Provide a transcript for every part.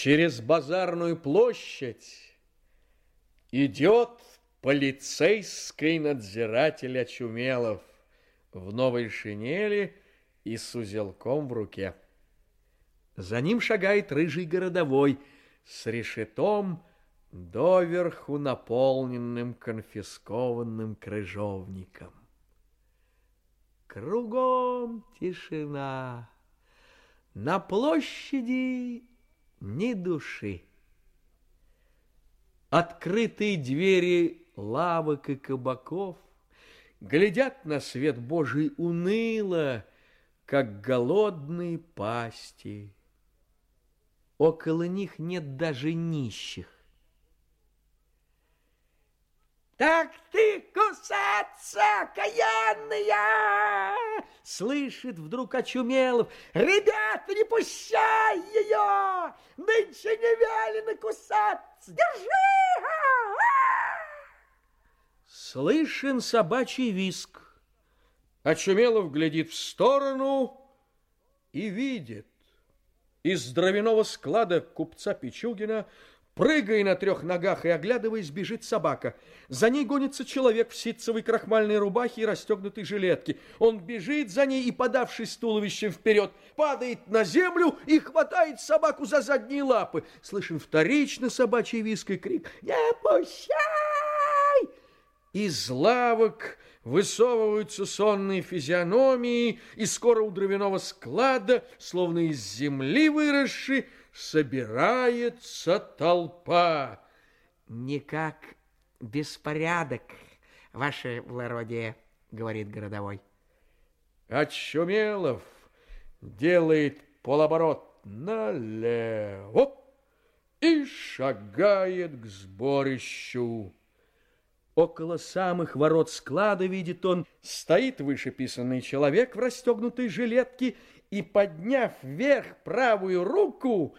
Через базарную площадь идет полицейский надзиратель Очумелов в новой шинели и с узелком в руке. За ним шагает рыжий городовой с решетом, доверху наполненным конфискованным крыжовником. Кругом тишина, на площади ни души. Открытые двери лавок и кабаков глядят на свет Божий уныло, как голодные пасти. Около них нет даже нищих. Так ты кусаться, каянная! Слышит вдруг очумелов. Ребята, не пущай ее! Нынче не велено кусаться! Держи! Слышен собачий виск. Очумелов глядит в сторону и видит. Из дровяного склада купца Пичугина Прыгая на трех ногах и оглядываясь, бежит собака. За ней гонится человек в ситцевой крахмальной рубахе и расстегнутой жилетке. Он бежит за ней и, подавшись туловищем вперед, падает на землю и хватает собаку за задние лапы. Слышен вторично собачий виск и крик «Не пущай!» Из лавок высовываются сонные физиономии, и скоро у дровяного склада, словно из земли выросшие, собирается толпа. Никак беспорядок, ваше благородие, говорит городовой. Очумелов делает полоборот налево и шагает к сборищу. Около самых ворот склада, видит он, стоит вышеписанный человек в расстегнутой жилетке и, подняв вверх правую руку,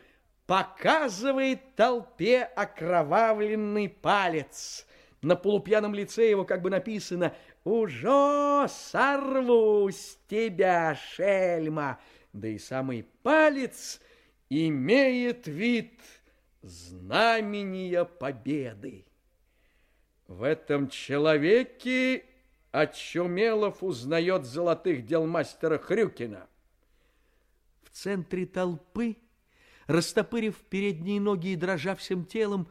показывает толпе окровавленный палец. На полупьяном лице его как бы написано «Уже сорву с тебя, шельма!» Да и самый палец имеет вид знамения победы. В этом человеке Очумелов узнает золотых дел мастера Хрюкина. В центре толпы, растопырив передние ноги и дрожа всем телом,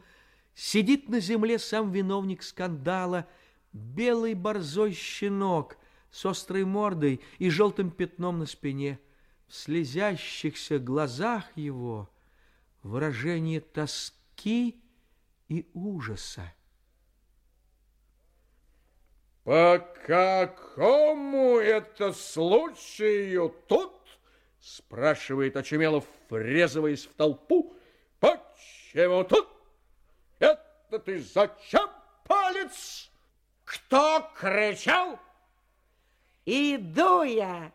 сидит на земле сам виновник скандала, белый борзой щенок с острой мордой и желтым пятном на спине. В слезящихся глазах его выражение тоски и ужаса. По какому это случаю тут Спрашивает Очумелов, врезываясь в толпу. Почему тут? Это ты зачем палец? Кто кричал? Иду я,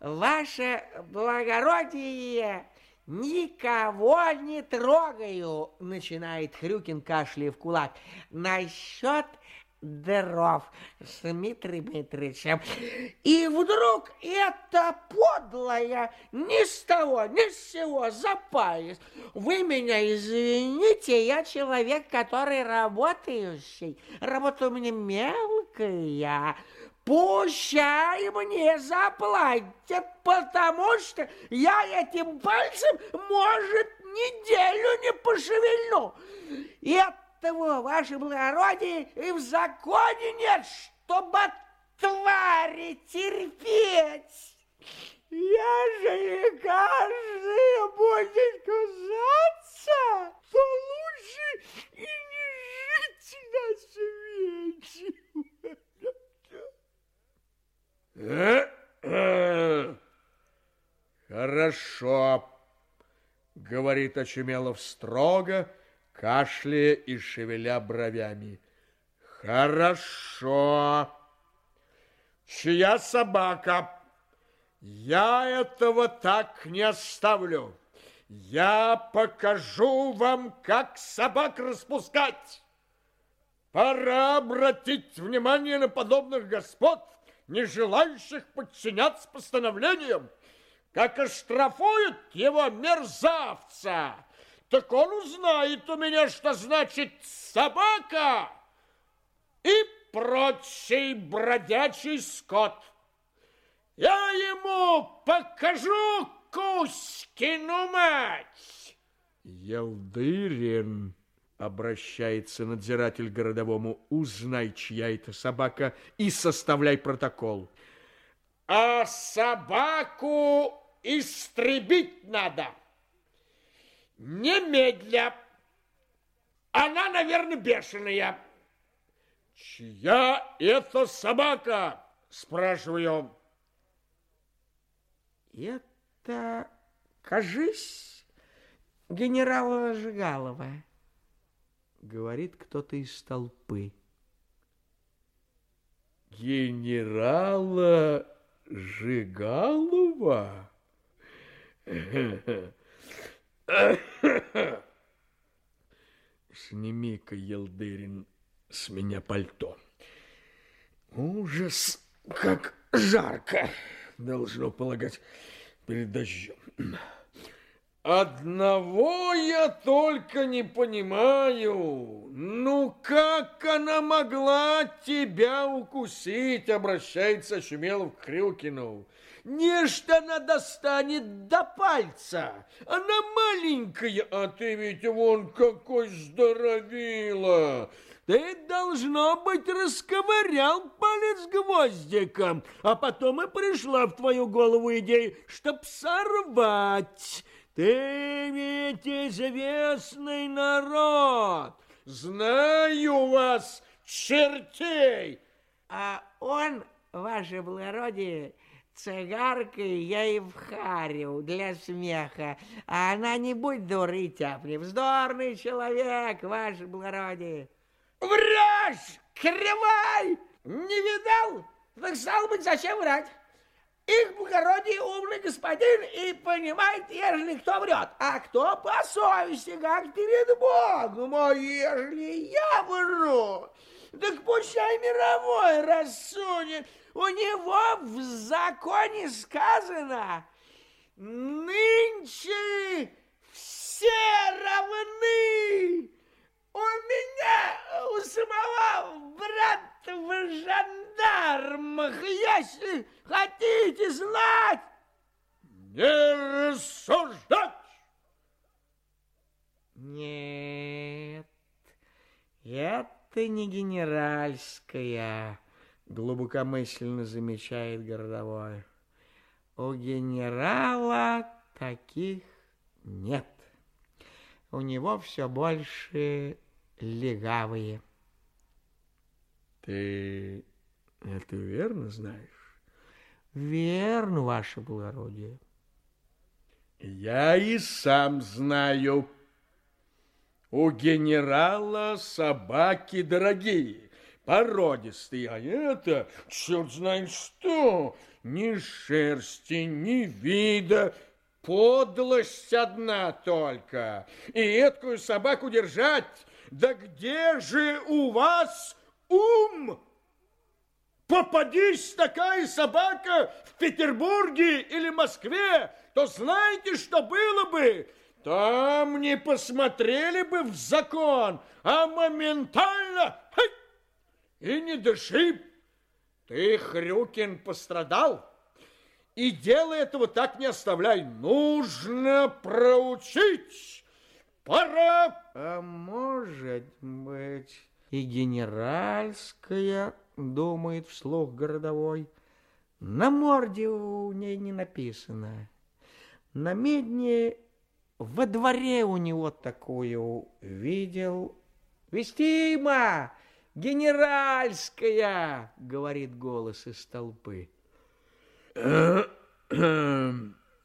ваше благородие, никого не трогаю, начинает Хрюкин, кашляя в кулак. Насчет дров с Дмитрием Дмитриевичем. И вдруг эта подлая ни с того, ни с сего запаясь. Вы меня извините, я человек, который работающий. Работа у меня мелкая. Пущай мне заплатят, потому что я этим пальцем, может, неделю не пошевельну. Это того, ваше благородие, и в законе нет, чтобы твари терпеть. Я же не каждый будет казаться, то лучше и не жить на свете. Хорошо, говорит Очумелов строго, кашляя и шевеля бровями. Хорошо. Чья собака? Я этого так не оставлю. Я покажу вам, как собак распускать. Пора обратить внимание на подобных господ, не желающих подчиняться постановлениям, как оштрафуют его мерзавца, так он узнает у меня, что значит собака и прочий бродячий скот. Я ему покажу Кузькину мать. Елдырин, обращается надзиратель городовому, узнай, чья это собака, и составляй протокол. А собаку истребить надо. Немедля. Она, наверное, бешеная. Чья это собака? Спрашиваю. Это, кажись, генерала Жигалова, говорит кто-то из толпы. Генерала Жигалова? Сними-ка, Елдырин, с меня пальто. Ужас, как жарко, должно полагать, перед дождем. Одного я только не понимаю. Ну, как она могла тебя укусить, обращается Шумелов к Крюкину. Нечто она достанет до пальца. Она маленькая, а ты ведь вон какой здоровила. Ты, должно быть, расковырял палец гвоздиком, а потом и пришла в твою голову идея, чтоб сорвать. Ты ведь известный народ. Знаю вас, чертей. А он, ваше благородие, цигаркой я и вхарил для смеха. А она не будь дуры тяпни, вздорный человек, ваше благородие. Врешь, кривай! Не видал? Так стало быть, зачем врать? Их благородие умный господин и понимает, ежели кто врет, а кто по совести, как перед Богом, а ежели я вру, так пущай мировой рассудит. У него в законе сказано, нынче все равны. У меня, у самого брата в жандармах, если хотите знать, не рассуждать. Нет, это не генеральская, глубокомысленно замечает городовой. У генерала таких нет. У него все больше легавые. Ты это верно знаешь? Верно, ваше благородие. Я и сам знаю. У генерала собаки дорогие, породистые, а это, черт знает что, ни шерсти, ни вида, подлость одна только. И эткую собаку держать, да где же у вас ум? Попадись такая собака в Петербурге или Москве, то знаете, что было бы? Там не посмотрели бы в закон, а моментально хай, и не дыши. Ты, Хрюкин, пострадал? И дело этого так не оставляй. Нужно проучить. Пора. А может быть, и генеральская, думает вслух городовой. На морде у ней не написано. На медне во дворе у него такую видел. Вестима, генеральская, говорит голос из толпы.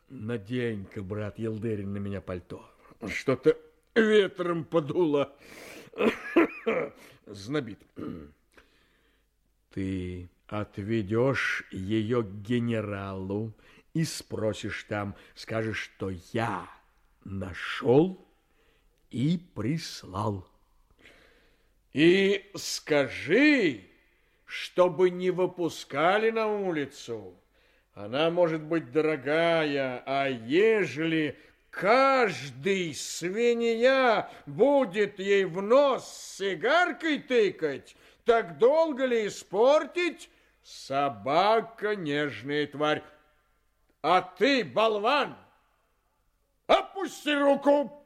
Надень-ка, брат Елдерин, на меня пальто. Что-то ветром подуло. Знобит. Ты отведешь ее к генералу и спросишь там, скажешь, что я нашел и прислал. И скажи, чтобы не выпускали на улицу. Она может быть дорогая, а ежели каждый свинья будет ей в нос сигаркой тыкать, так долго ли испортить? Собака нежная тварь. А ты, болван, опусти руку.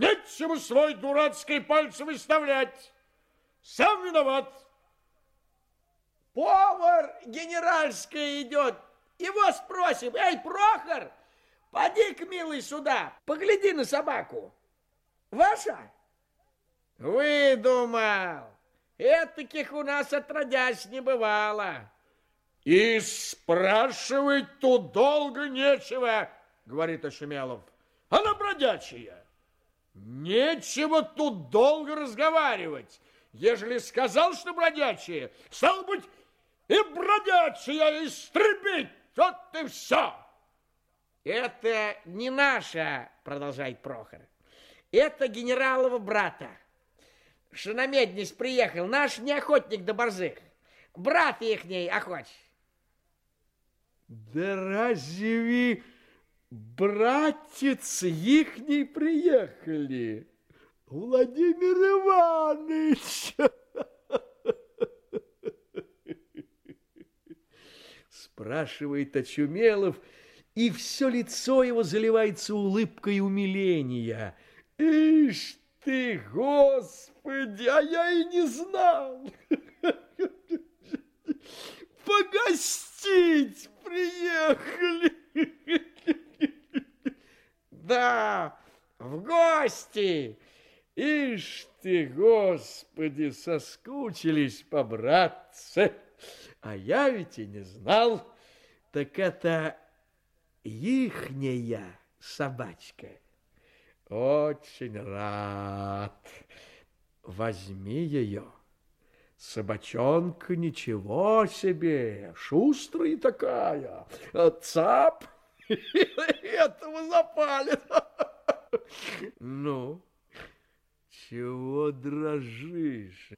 Нечего свой дурацкий пальцы выставлять. Сам виноват. Повар генеральская идет. Его спросим. Эй, Прохор, поди-ка, милый, сюда. Погляди на собаку. Ваша? Выдумал. Этаких у нас отродясь не бывало. И спрашивать тут долго нечего, говорит Ошемелов. Она бродячая. Нечего тут долго разговаривать. Ежели сказал, что бродячая, стало быть, и бродячая, истребить. Вот и все. Это не наша, продолжает Прохор. Это генералова брата. Что на меднись приехал, наш не охотник до борзых. Брат ихний охоч. Да разве братец ихний приехали? Владимир Иванович! Спрашивает Очумелов, и все лицо его заливается улыбкой умиления. Ишь ты, Господи, а я и не знал. Погостить приехали. Да, в гости. Ишь ты, Господи, соскучились по братце. А я ведь и не знал. Так это ихняя собачка. Очень рад. Возьми ее. Собачонка ничего себе, шустрая такая. Цап, этого запалит. Ну, чего дрожишь?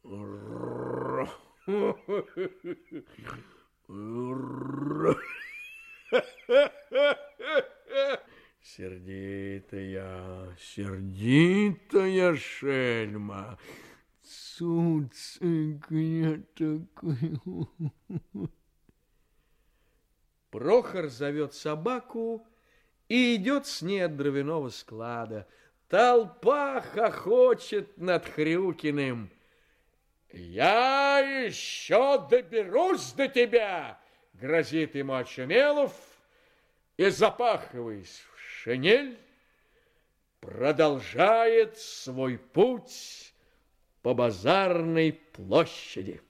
Сердитая, сердитая шельма. Цуцик я такой. Прохор зовет собаку и идет с ней от дровяного склада. Толпа хохочет над Хрюкиным. «Я еще доберусь до тебя!» — грозит ему Очумелов и, запахиваясь в шинель, продолжает свой путь по базарной площади.